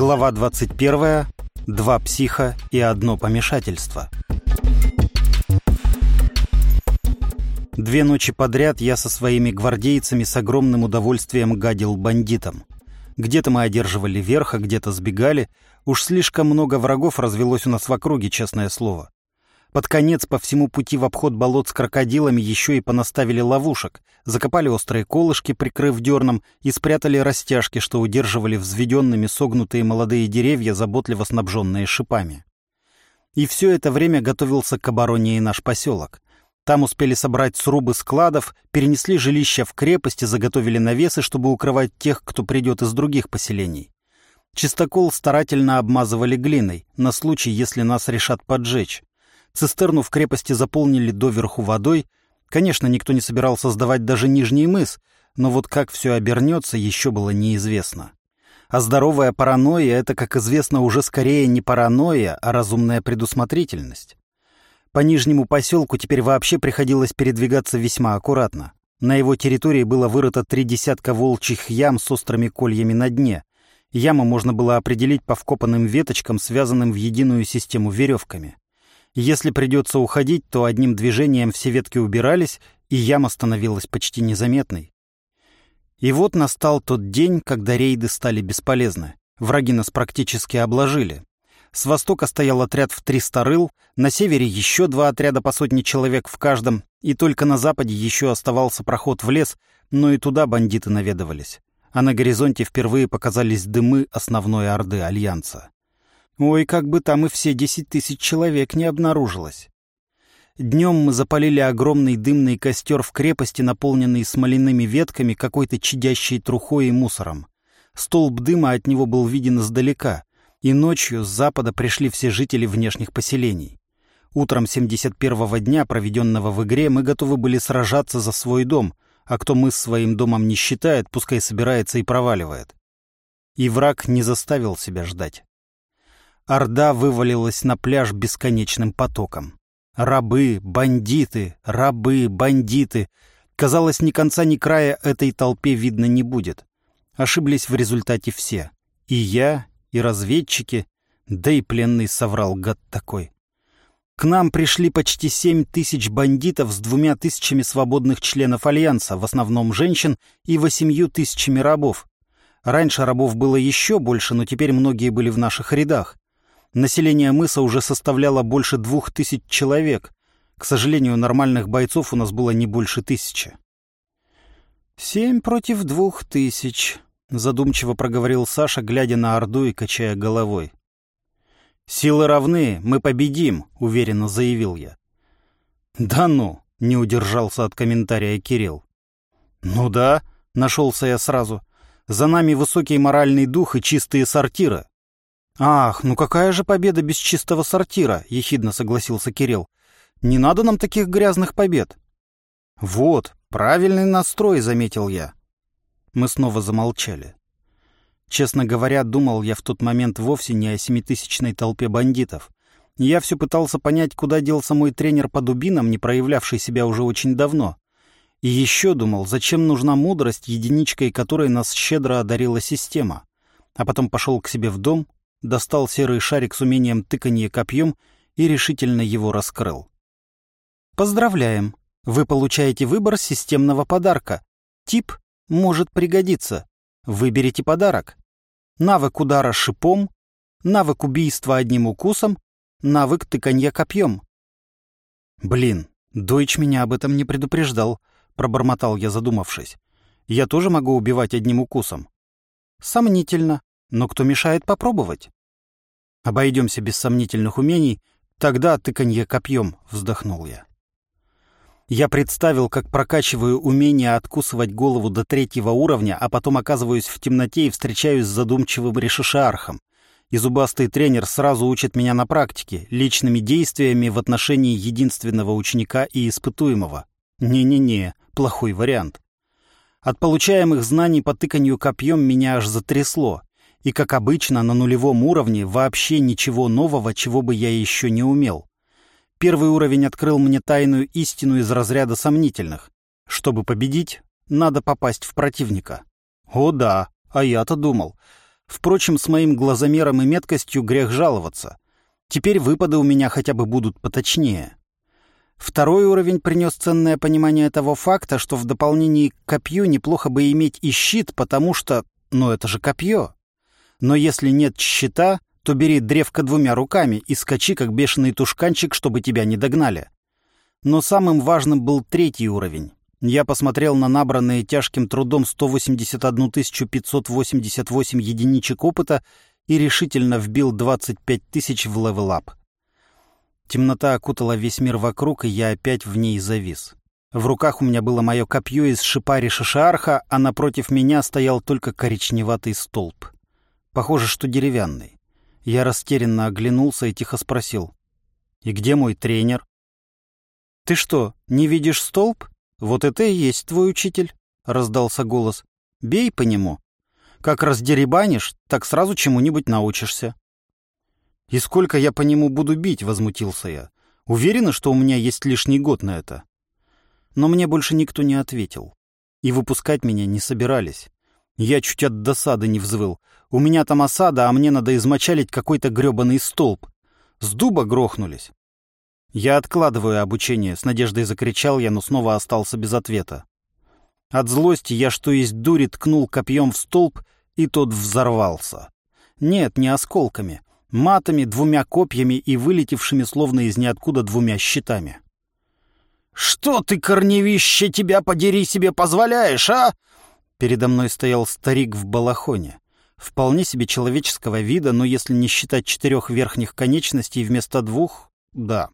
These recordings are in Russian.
Глава 21. Два психа и одно помешательство. Две ночи подряд я со своими гвардейцами с огромным удовольствием гадил бандитам. Где-то мы одерживали верх, а где-то сбегали. Уж слишком много врагов развелось у нас в округе, честное слово. Под конец по всему пути в обход болот с крокодилами еще и понаставили ловушек, закопали острые колышки, прикрыв дерном, и спрятали растяжки, что удерживали взведенными согнутые молодые деревья, заботливо снабженные шипами. И все это время готовился к обороне и наш поселок. Там успели собрать срубы складов, перенесли жилища в крепости, заготовили навесы, чтобы укрывать тех, кто придет из других поселений. Чистокол старательно обмазывали глиной, на случай, если нас решат поджечь. Цистерну в крепости заполнили доверху водой. Конечно, никто не собирался сдавать даже нижний мыс, но вот как все обернется, еще было неизвестно. А здоровая паранойя — это, как известно, уже скорее не паранойя, а разумная предусмотрительность. По нижнему поселку теперь вообще приходилось передвигаться весьма аккуратно. На его территории было вырыто три десятка волчьих ям с острыми кольями на дне. Ямы можно было определить по вкопанным веточкам, связанным в единую систему веревками. Если придется уходить, то одним движением все ветки убирались, и яма становилась почти незаметной. И вот настал тот день, когда рейды стали бесполезны. Враги нас практически обложили. С востока стоял отряд в 300 рыл, на севере еще два отряда по сотне человек в каждом, и только на западе еще оставался проход в лес, но и туда бандиты наведывались. А на горизонте впервые показались дымы основной орды Альянса. Ой, как бы там и все десять тысяч человек не обнаружилось. Днем мы запалили огромный дымный костер в крепости, наполненный смоляными ветками, какой-то чадящей трухой и мусором. Столб дыма от него был виден издалека, и ночью с запада пришли все жители внешних поселений. Утром 71-го дня, проведенного в игре, мы готовы были сражаться за свой дом, а кто мы с своим домом не считает, пускай собирается и проваливает. И враг не заставил себя ждать. Орда вывалилась на пляж бесконечным потоком. Рабы, бандиты, рабы, бандиты. Казалось, ни конца, ни края этой толпе видно не будет. Ошиблись в результате все. И я, и разведчики, да и пленный соврал гад такой. К нам пришли почти семь тысяч бандитов с двумя тысячами свободных членов Альянса, в основном женщин, и восемью тысячами рабов. Раньше рабов было еще больше, но теперь многие были в наших рядах. Население мыса уже составляло больше двух тысяч человек. К сожалению, нормальных бойцов у нас было не больше тысячи. «Семь против двух тысяч», — задумчиво проговорил Саша, глядя на Орду и качая головой. «Силы равны, мы победим», — уверенно заявил я. «Да ну», — не удержался от комментария Кирилл. «Ну да», — нашелся я сразу. «За нами высокий моральный дух и чистые сортиры. «Ах, ну какая же победа без чистого сортира?» — ехидно согласился Кирилл. «Не надо нам таких грязных побед». «Вот, правильный настрой», — заметил я. Мы снова замолчали. Честно говоря, думал я в тот момент вовсе не о семитысячной толпе бандитов. Я все пытался понять, куда делся мой тренер по дубинам, не проявлявший себя уже очень давно. И еще думал, зачем нужна мудрость, единичкой которой нас щедро одарила система. А потом пошел к себе в дом, достал серый шарик с умением тыканье копьем и решительно его раскрыл. Поздравляем! Вы получаете выбор системного подарка. Тип может пригодиться. Выберите подарок. Навык удара шипом, навык убийства одним укусом, навык тыканья копьем. Блин, Дойч меня об этом не предупреждал, пробормотал я, задумавшись. Я тоже могу убивать одним укусом. Сомнительно. Но кто мешает попробовать? Обойдемся без сомнительных умений, тогда тыканье копьем, вздохнул я. Я представил, как прокачиваю умение откусывать голову до третьего уровня, а потом оказываюсь в темноте и встречаюсь с задумчивым решишархом. И зубастый тренер сразу учит меня на практике, личными действиями в отношении единственного ученика и испытуемого. Не-не-не, плохой вариант. От получаемых знаний по тыканью копьем меня аж затрясло и, как обычно, на нулевом уровне вообще ничего нового, чего бы я еще не умел. Первый уровень открыл мне тайную истину из разряда сомнительных. Чтобы победить, надо попасть в противника. О да, а я-то думал. Впрочем, с моим глазомером и меткостью грех жаловаться. Теперь выпады у меня хотя бы будут поточнее. Второй уровень принес ценное понимание того факта, что в дополнении к копью неплохо бы иметь и щит, потому что... Ну, это же копье. Но если нет щита, то бери древко двумя руками и скачи, как бешеный тушканчик, чтобы тебя не догнали. Но самым важным был третий уровень. Я посмотрел на набранные тяжким трудом 181 588 единичек опыта и решительно вбил 25 тысяч в level-up. Темнота окутала весь мир вокруг, и я опять в ней завис. В руках у меня было мое копье из шипари шишарха, а напротив меня стоял только коричневатый столб. Похоже, что деревянный. Я растерянно оглянулся и тихо спросил. «И где мой тренер?» «Ты что, не видишь столб? Вот это и есть твой учитель», — раздался голос. «Бей по нему. Как раздеребанишь, так сразу чему-нибудь научишься». «И сколько я по нему буду бить?» — возмутился я. «Уверена, что у меня есть лишний год на это?» Но мне больше никто не ответил. И выпускать меня не собирались. Я чуть от досады не взвыл. У меня там осада, а мне надо измочалить какой-то грёбаный столб. С дуба грохнулись. Я откладываю обучение, с надеждой закричал я, но снова остался без ответа. От злости я, что есть дури, ткнул копьем в столб, и тот взорвался. Нет, не осколками, матами, двумя копьями и вылетевшими словно из ниоткуда двумя щитами. «Что ты, корневище, тебя подери себе позволяешь, а?» Передо мной стоял старик в балахоне. Вполне себе человеческого вида, но если не считать четырех верхних конечностей вместо двух — да.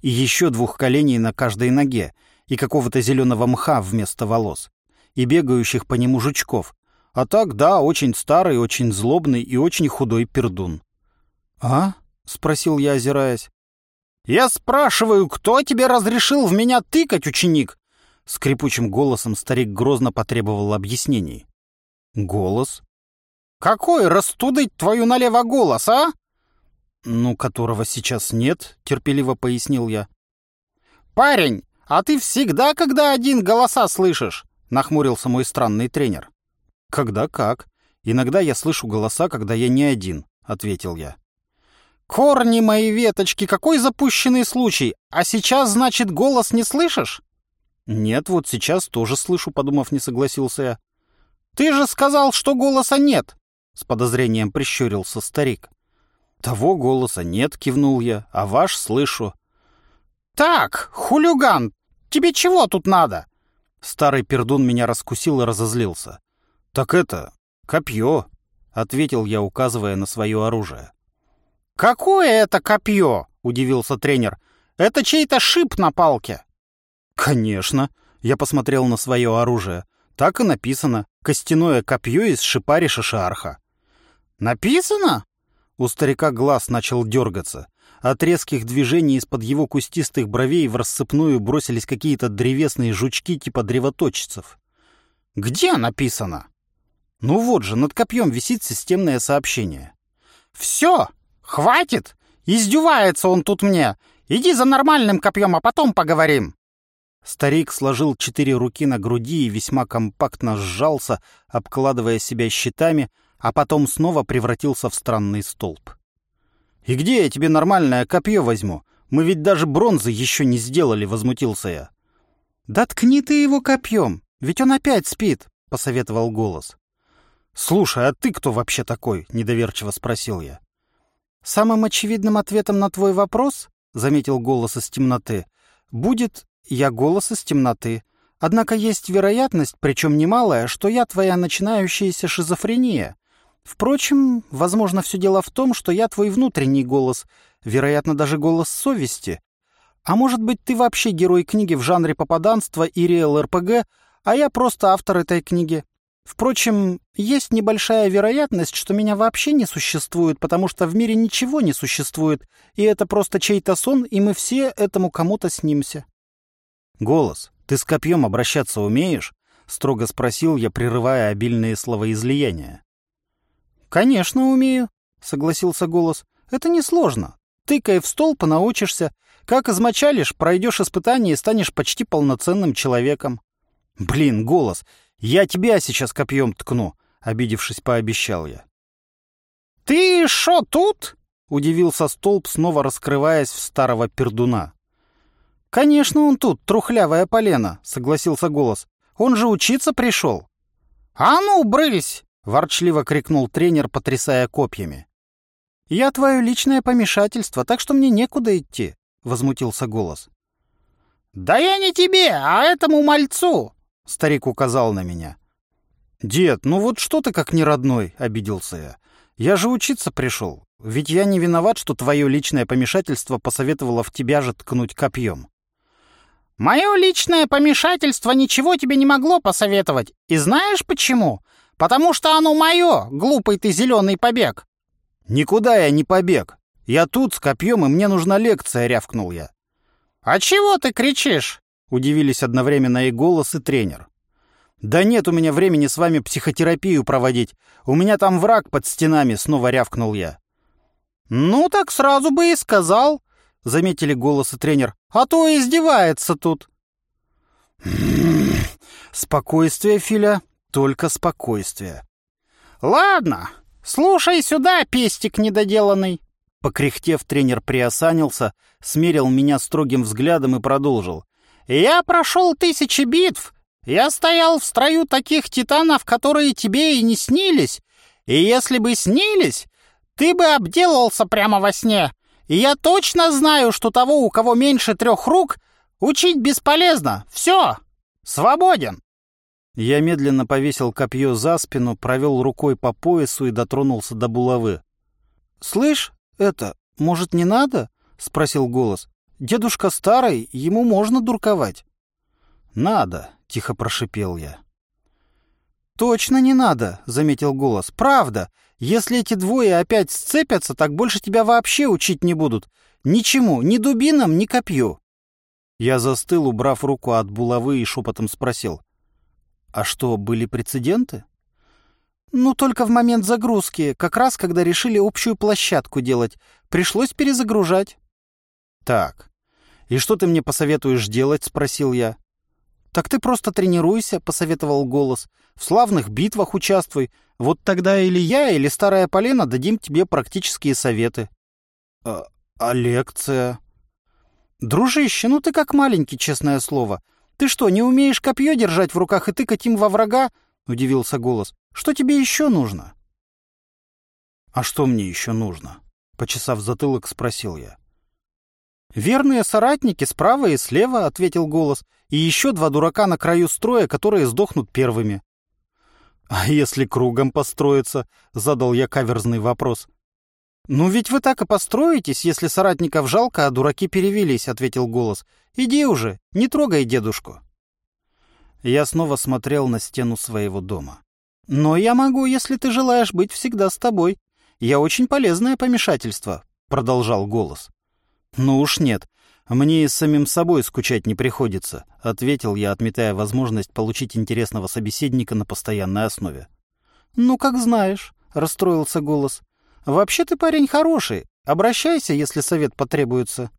И еще двух коленей на каждой ноге, и какого-то зеленого мха вместо волос, и бегающих по нему жучков. А так, да, очень старый, очень злобный и очень худой пердун. «А?» — спросил я, озираясь. «Я спрашиваю, кто тебе разрешил в меня тыкать, ученик?» Скрипучим голосом старик грозно потребовал объяснений. «Голос?» «Какой растудыть твою налево голос, а?» «Ну, которого сейчас нет», — терпеливо пояснил я. «Парень, а ты всегда, когда один голоса слышишь?» — нахмурился мой странный тренер. «Когда как. Иногда я слышу голоса, когда я не один», — ответил я. «Корни мои веточки, какой запущенный случай! А сейчас, значит, голос не слышишь?» «Нет, вот сейчас тоже слышу», — подумав, не согласился я. «Ты же сказал, что голоса нет!» — с подозрением прищурился старик. «Того голоса нет», — кивнул я, — «а ваш слышу». «Так, хулиган, тебе чего тут надо?» Старый пердун меня раскусил и разозлился. «Так это, копье», — ответил я, указывая на свое оружие. «Какое это копье?» — удивился тренер. «Это чей-то шип на палке». «Конечно». Я посмотрел на свое оружие. Так и написано. Костяное копье из шипари шишарха. «Написано?» У старика глаз начал дергаться. От резких движений из-под его кустистых бровей в рассыпную бросились какие-то древесные жучки типа древоточцев. «Где написано?» «Ну вот же, над копьем висит системное сообщение». «Все! Хватит! Издевается он тут мне! Иди за нормальным копьем, а потом поговорим!» Старик сложил четыре руки на груди и весьма компактно сжался, обкладывая себя щитами, а потом снова превратился в странный столб. «И где я тебе нормальное копье возьму? Мы ведь даже бронзы еще не сделали», — возмутился я. «Да ткни ты его копьем, ведь он опять спит», — посоветовал голос. «Слушай, а ты кто вообще такой?» — недоверчиво спросил я. «Самым очевидным ответом на твой вопрос, — заметил голос из темноты, — будет «я голос из темноты. Однако есть вероятность, причем немалая, что я твоя начинающаяся шизофрения. Впрочем, возможно, все дело в том, что я твой внутренний голос, вероятно, даже голос совести. А может быть, ты вообще герой книги в жанре попаданства и реал-РПГ, а я просто автор этой книги. Впрочем, есть небольшая вероятность, что меня вообще не существует, потому что в мире ничего не существует, и это просто чей-то сон, и мы все этому кому-то снимся. «Голос, ты с копьем обращаться умеешь?» — строго спросил я, прерывая обильные словоизлияния. «Конечно умею», — согласился голос. «Это несложно. Тыкай в стол, понаучишься. Как измочалишь, пройдешь испытание и станешь почти полноценным человеком». «Блин, голос, я тебя сейчас копьем ткну», — обидевшись, пообещал я. «Ты шо тут?» — удивился столб, снова раскрываясь в старого пердуна. «Конечно он тут, трухлявая полена», — согласился голос. «Он же учиться пришел». «А ну, брысь!» — ворчливо крикнул тренер, потрясая копьями. «Я твое личное помешательство, так что мне некуда идти», — возмутился голос. «Да я не тебе, а этому мальцу!» — старик указал на меня. «Дед, ну вот что ты как неродной?» — обиделся я. «Я же учиться пришел. Ведь я не виноват, что твое личное помешательство посоветовало в тебя же ткнуть копьем». «Мое личное помешательство ничего тебе не могло посоветовать. И знаешь почему? Потому что оно мое, глупый ты зеленый побег». «Никуда я не побег. Я тут с копьем, и мне нужна лекция», — рявкнул я. «А чего ты кричишь?» — удивились одновременно и голос, и тренер. «Да нет у меня времени с вами психотерапию проводить. У меня там враг под стенами», — снова рявкнул я. «Ну так сразу бы и сказал», — заметили голос и тренер. «А то издевается тут». «Спокойствие, Филя, только спокойствие». «Ладно, слушай сюда, пестик недоделанный». Покряхтев, тренер приосанился, смерил меня строгим взглядом и продолжил. «Я прошел тысячи битв. Я стоял в строю таких титанов, которые тебе и не снились. И если бы снились, ты бы обделался прямо во сне. И я точно знаю, что того, у кого меньше трех рук, учить бесполезно. Все, свободен». Я медленно повесил копье за спину, провел рукой по поясу и дотронулся до булавы. «Слышь, это, может, не надо?» — спросил голос. «Дедушка старый, ему можно дурковать». «Надо», — тихо прошипел я. «Точно не надо», — заметил голос. «Правда. Если эти двое опять сцепятся, так больше тебя вообще учить не будут. Ничему, ни дубинам, ни копью». Я застыл, убрав руку от булавы и шепотом спросил. «А что, были прецеденты?» «Ну, только в момент загрузки, как раз когда решили общую площадку делать. Пришлось перезагружать». «Так, и что ты мне посоветуешь делать?» — спросил я. «Так ты просто тренируйся», — посоветовал голос. «В славных битвах участвуй. Вот тогда или я, или старая Полена дадим тебе практические советы». «А, а лекция?» «Дружище, ну ты как маленький, честное слово. Ты что, не умеешь копье держать в руках и тыкать им во врага?» — удивился голос. Что тебе еще нужно?» «А что мне еще нужно?» — почесав затылок, спросил я. «Верные соратники справа и слева», — ответил голос, «и еще два дурака на краю строя, которые сдохнут первыми». «А если кругом построиться?» — задал я каверзный вопрос. «Ну ведь вы так и построитесь, если соратников жалко, а дураки перевелись», — ответил голос. «Иди уже, не трогай дедушку». Я снова смотрел на стену своего дома. «Но я могу, если ты желаешь быть всегда с тобой. Я очень полезное помешательство», — продолжал голос. «Ну уж нет, мне и самим собой скучать не приходится», — ответил я, отметая возможность получить интересного собеседника на постоянной основе. «Ну, как знаешь», — расстроился голос. «Вообще ты парень хороший. Обращайся, если совет потребуется».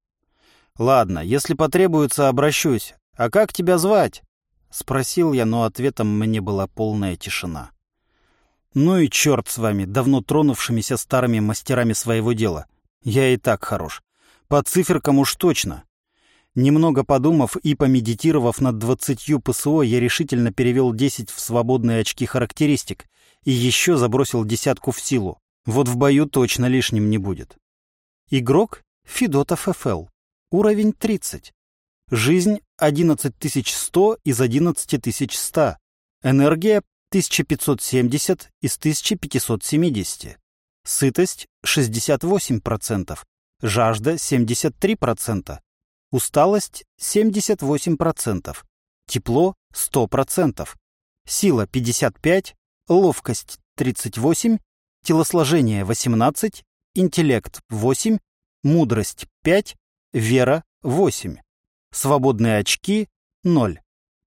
«Ладно, если потребуется, обращусь. А как тебя звать?» — спросил я, но ответом мне была полная тишина. Ну и черт с вами, давно тронувшимися старыми мастерами своего дела. Я и так хорош. По циферкам уж точно. Немного подумав и помедитировав над двадцатью ПСО, я решительно перевел 10 в свободные очки характеристик и еще забросил десятку в силу. Вот в бою точно лишним не будет. Игрок Федотов ФЛ. Уровень 30. Жизнь 11100 из 11100. Энергия 1570 из 1570. Сытость 68%. Жажда 73%. Усталость 78%. Тепло 100%. Сила 55, ловкость 38, телосложение 18, интеллект 8, мудрость 5, вера 8. Свободные очки 0.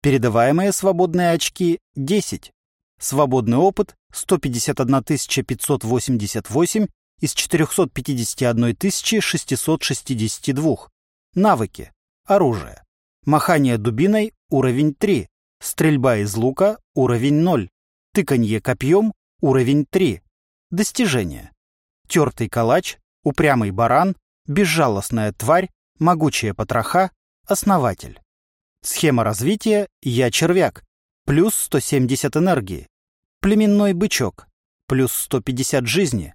Передаваемые свободные очки 10. Свободный опыт 151 588 из 451 662. Навыки. Оружие. Махание дубиной уровень 3. Стрельба из лука уровень 0. Тыканье копьем уровень 3. Достижения. тертый калач, упрямый баран, безжалостная тварь, могучая потроха, основатель. Схема развития «Я червяк», плюс 170 энергии. Племенной бычок, плюс 150 жизни.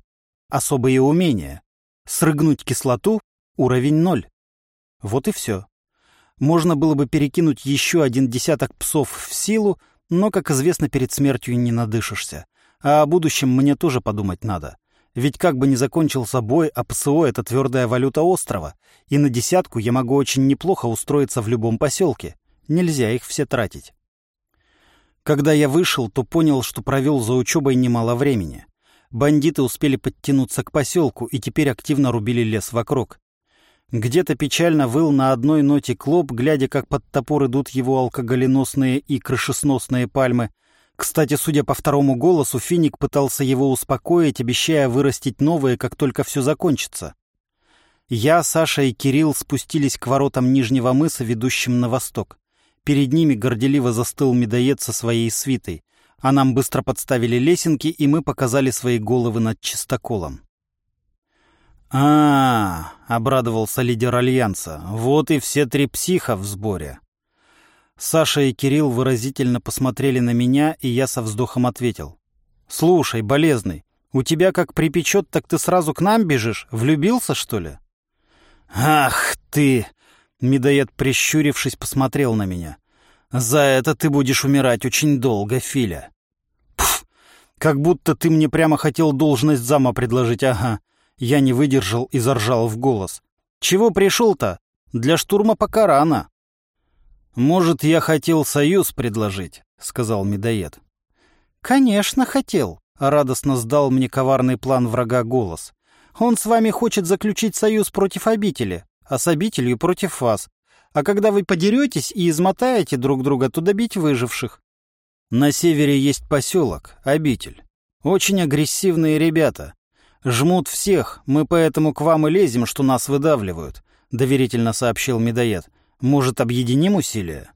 Особые умения. Срыгнуть кислоту, уровень 0. Вот и все. Можно было бы перекинуть еще один десяток псов в силу, но, как известно, перед смертью не надышишься. А о будущем мне тоже подумать надо. Ведь как бы ни закончился бой, а ПСО — это твердая валюта острова, и на десятку я могу очень неплохо устроиться в любом поселке. Нельзя их все тратить. Когда я вышел, то понял, что провел за учебой немало времени. Бандиты успели подтянуться к поселку и теперь активно рубили лес вокруг. Где-то печально выл на одной ноте клоп, глядя, как под топор идут его алкоголеносные и крышесносные пальмы. Кстати, судя по второму голосу, Финик пытался его успокоить, обещая вырастить новые, как только все закончится. Я, Саша и Кирилл спустились к воротам Нижнего мыса, ведущим на восток. Перед ними горделиво застыл медоед со своей свитой, а нам быстро подставили лесенки, и мы показали свои головы над чистоколом. а, -а, -а обрадовался лидер Альянса, — «вот и все три психа в сборе». Саша и Кирилл выразительно посмотрели на меня, и я со вздохом ответил. «Слушай, болезный, у тебя как припечет, так ты сразу к нам бежишь? Влюбился, что ли?» «Ах ты!» Медоед, прищурившись, посмотрел на меня. «За это ты будешь умирать очень долго, Филя». «Пф, как будто ты мне прямо хотел должность зама предложить, ага». Я не выдержал и заржал в голос. «Чего пришел-то? Для штурма пока рано». «Может, я хотел союз предложить», — сказал медоед. «Конечно, хотел», — радостно сдал мне коварный план врага голос. «Он с вами хочет заключить союз против обители а с обителью против вас. А когда вы подеретесь и измотаете друг друга, то добить выживших. На севере есть поселок, обитель. Очень агрессивные ребята. Жмут всех, мы поэтому к вам и лезем, что нас выдавливают, доверительно сообщил медоед. Может, объединим усилия?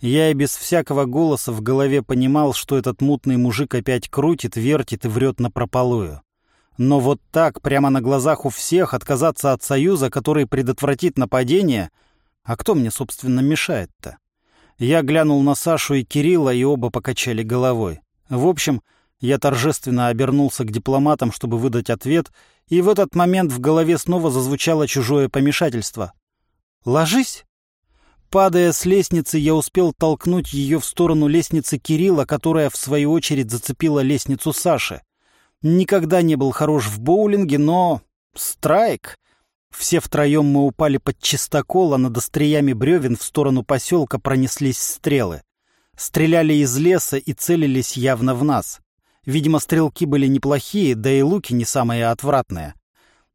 Я и без всякого голоса в голове понимал, что этот мутный мужик опять крутит, вертит и врет напропалую. Но вот так, прямо на глазах у всех, отказаться от союза, который предотвратит нападение... А кто мне, собственно, мешает-то? Я глянул на Сашу и Кирилла, и оба покачали головой. В общем, я торжественно обернулся к дипломатам, чтобы выдать ответ, и в этот момент в голове снова зазвучало чужое помешательство. «Ложись!» Падая с лестницы, я успел толкнуть ее в сторону лестницы Кирилла, которая, в свою очередь, зацепила лестницу Саши. Никогда не был хорош в боулинге, но... Страйк! Все втроем мы упали под чистокол, а над остриями бревен в сторону поселка пронеслись стрелы. Стреляли из леса и целились явно в нас. Видимо, стрелки были неплохие, да и луки не самые отвратные.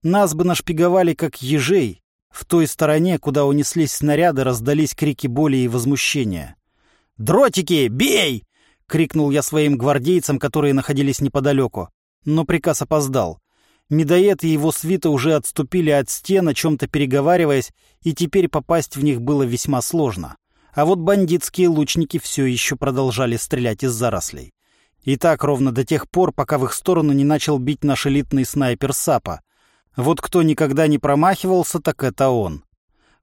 Нас бы нашпиговали, как ежей. В той стороне, куда унеслись снаряды, раздались крики боли и возмущения. «Дротики, бей!» — крикнул я своим гвардейцам, которые находились неподалеку но приказ опоздал. Медоед и его свита уже отступили от стен, о чем-то переговариваясь, и теперь попасть в них было весьма сложно. А вот бандитские лучники все еще продолжали стрелять из зарослей. И так ровно до тех пор, пока в их сторону не начал бить наш элитный снайпер Сапа. Вот кто никогда не промахивался, так это он.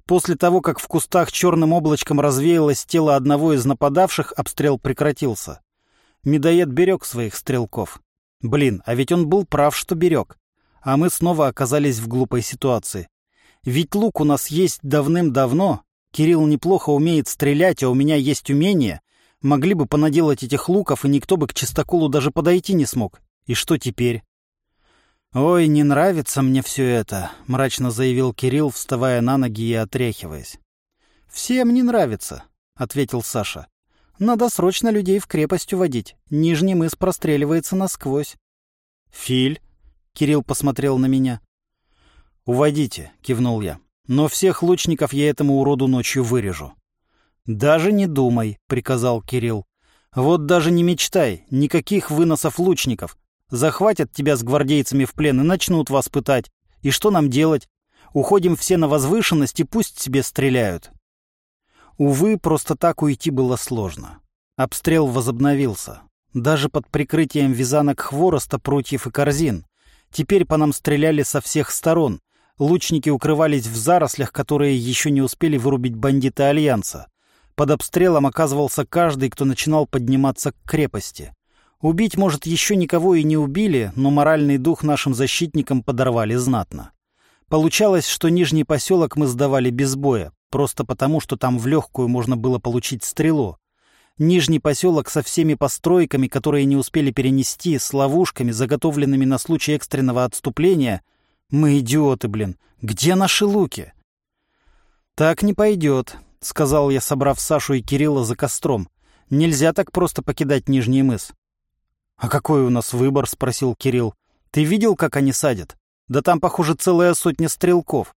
После того, как в кустах черным облачком развеялось тело одного из нападавших, обстрел прекратился. Медоед берег своих стрелков. Блин, а ведь он был прав, что берег. А мы снова оказались в глупой ситуации. Ведь лук у нас есть давным-давно. Кирилл неплохо умеет стрелять, а у меня есть умение. Могли бы понаделать этих луков, и никто бы к чистоколу даже подойти не смог. И что теперь? «Ой, не нравится мне все это», — мрачно заявил Кирилл, вставая на ноги и отряхиваясь. «Всем не нравится», — ответил Саша. Надо срочно людей в крепость уводить. Нижний мыс простреливается насквозь. «Филь?» — Кирилл посмотрел на меня. «Уводите», — кивнул я. «Но всех лучников я этому уроду ночью вырежу». «Даже не думай», — приказал Кирилл. «Вот даже не мечтай, никаких выносов лучников. Захватят тебя с гвардейцами в плен и начнут вас пытать. И что нам делать? Уходим все на возвышенность и пусть себе стреляют. Увы, просто так уйти было сложно. Обстрел возобновился. Даже под прикрытием вязанок хвороста, прутьев и корзин. Теперь по нам стреляли со всех сторон. Лучники укрывались в зарослях, которые еще не успели вырубить бандиты Альянса. Под обстрелом оказывался каждый, кто начинал подниматься к крепости. Убить, может, еще никого и не убили, но моральный дух нашим защитникам подорвали знатно. Получалось, что нижний поселок мы сдавали без боя, просто потому, что там в легкую можно было получить стрелу. Нижний поселок со всеми постройками, которые не успели перенести, с ловушками, заготовленными на случай экстренного отступления. Мы идиоты, блин. Где наши луки? Так не пойдет, сказал я, собрав Сашу и Кирилла за костром. Нельзя так просто покидать Нижний мыс. «А какой у нас выбор?» — спросил Кирилл. «Ты видел, как они садят? Да там, похоже, целая сотня стрелков».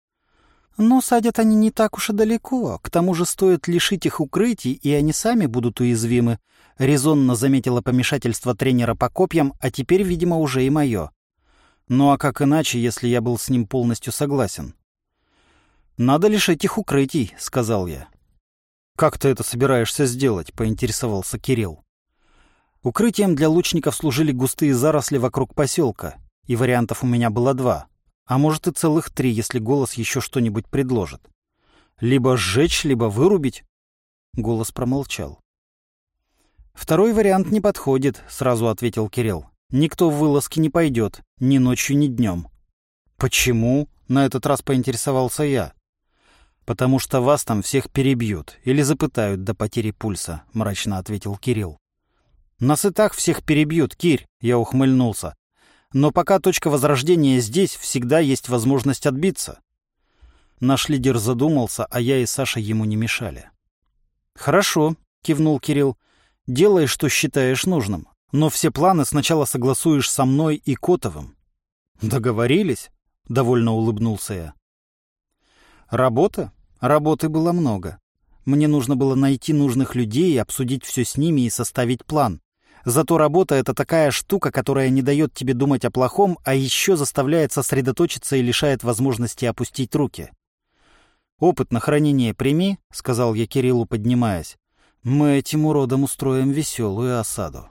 «Но садят они не так уж и далеко. К тому же стоит лишить их укрытий, и они сами будут уязвимы», — резонно заметила помешательство тренера по копьям, а теперь, видимо, уже и мое. «Ну а как иначе, если я был с ним полностью согласен?» «Надо лишить их укрытий», — сказал я. «Как ты это собираешься сделать?» — поинтересовался Кирилл. Укрытием для лучников служили густые заросли вокруг поселка, и вариантов у меня было два, а может и целых три, если голос еще что-нибудь предложит. Либо сжечь, либо вырубить. Голос промолчал. «Второй вариант не подходит», — сразу ответил Кирилл. «Никто в вылазки не пойдет, ни ночью, ни днем». «Почему?» — на этот раз поинтересовался я. «Потому что вас там всех перебьют или запытают до потери пульса», — мрачно ответил Кирилл. «Нас и так всех перебьют, Кирь», — я ухмыльнулся. «Но пока точка возрождения здесь, всегда есть возможность отбиться». Наш лидер задумался, а я и Саша ему не мешали. «Хорошо», — кивнул Кирилл. «Делай, что считаешь нужным. Но все планы сначала согласуешь со мной и Котовым». «Договорились?» — довольно улыбнулся я. «Работа? Работы было много. Мне нужно было найти нужных людей, обсудить все с ними и составить план. Зато работа — это такая штука, которая не дает тебе думать о плохом, а еще заставляет сосредоточиться и лишает возможности опустить руки. «Опыт на хранение прими», — сказал я Кириллу, поднимаясь. «Мы этим уродом устроим веселую осаду».